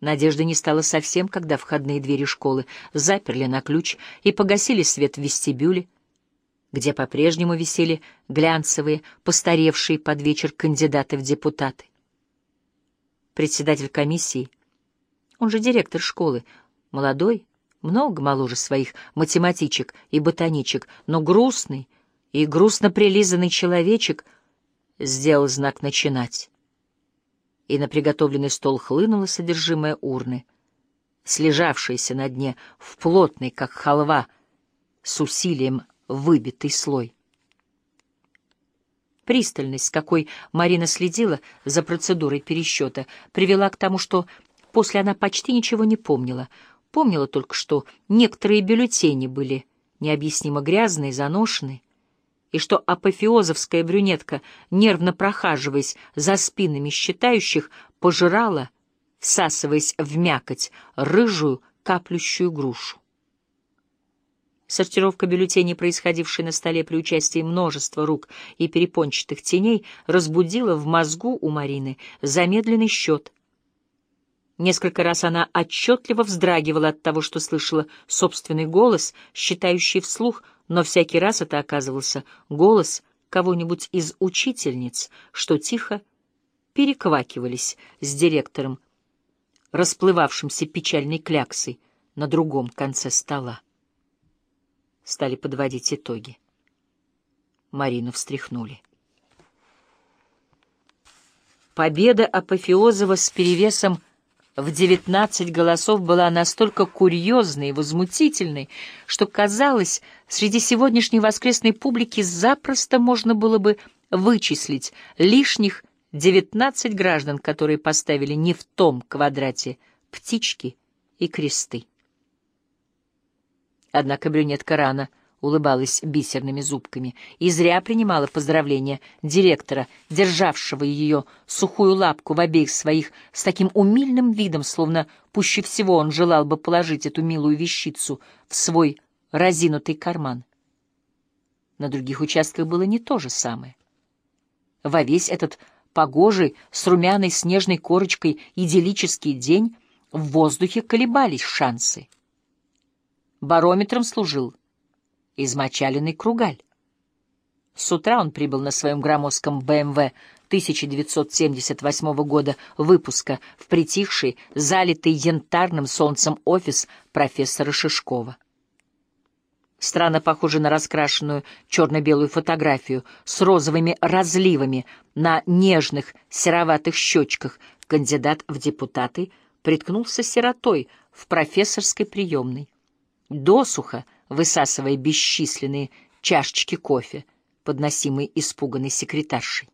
Надежды не стало совсем, когда входные двери школы заперли на ключ и погасили свет в вестибюле, где по-прежнему висели глянцевые, постаревшие под вечер кандидаты в депутаты. Председатель комиссии, он же директор школы, молодой, много моложе своих математичек и ботаничек, но грустный и грустно прилизанный человечек, сделал знак «начинать» и на приготовленный стол хлынуло содержимое урны, слежавшееся на дне в плотный, как халва, с усилием выбитый слой. Пристальность, с какой Марина следила за процедурой пересчета, привела к тому, что после она почти ничего не помнила. Помнила только, что некоторые бюллетени были необъяснимо грязные, заношенные, и что апофеозовская брюнетка, нервно прохаживаясь за спинами считающих, пожирала, всасываясь в мякоть, рыжую каплющую грушу. Сортировка бюллетеней, происходившей на столе при участии множества рук и перепончатых теней, разбудила в мозгу у Марины замедленный счет. Несколько раз она отчетливо вздрагивала от того, что слышала собственный голос, считающий вслух — но всякий раз это оказывался голос кого-нибудь из учительниц, что тихо переквакивались с директором, расплывавшимся печальной кляксой на другом конце стола. Стали подводить итоги. Марину встряхнули. Победа Апофеозова с перевесом в девятнадцать голосов была настолько курьезной и возмутительной, что, казалось, среди сегодняшней воскресной публики запросто можно было бы вычислить лишних девятнадцать граждан, которые поставили не в том квадрате птички и кресты. Однако брюнетка рано улыбалась бисерными зубками и зря принимала поздравления директора, державшего ее сухую лапку в обеих своих с таким умильным видом, словно пуще всего он желал бы положить эту милую вещицу в свой разинутый карман. На других участках было не то же самое. Во весь этот погожий, с румяной снежной корочкой идиллический день в воздухе колебались шансы. Барометром служил измочаленный кругаль. С утра он прибыл на своем громоздком БМВ 1978 года выпуска в притихший, залитый янтарным солнцем офис профессора Шишкова. Странно похоже на раскрашенную черно-белую фотографию с розовыми разливами на нежных сероватых щечках, кандидат в депутаты приткнулся сиротой в профессорской приемной. Досуха — высасывая бесчисленные чашечки кофе, подносимые испуганной секретаршей.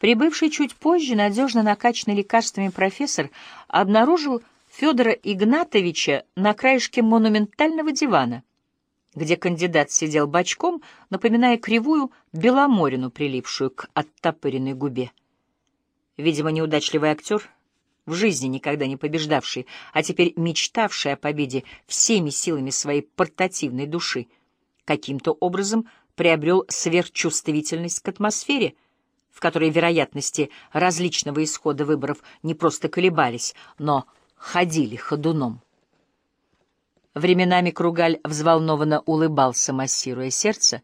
Прибывший чуть позже, надежно накачанный лекарствами профессор обнаружил Федора Игнатовича на краешке монументального дивана, где кандидат сидел бочком, напоминая кривую беломорину, прилипшую к оттопыренной губе. Видимо, неудачливый актер в жизни никогда не побеждавший, а теперь мечтавший о победе всеми силами своей портативной души, каким-то образом приобрел сверхчувствительность к атмосфере, в которой вероятности различного исхода выборов не просто колебались, но ходили ходуном. Временами Кругаль взволнованно улыбался, массируя сердце,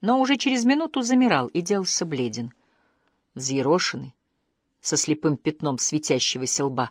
но уже через минуту замирал и делался бледен. Взъерошенный, со слепым пятном светящегося лба,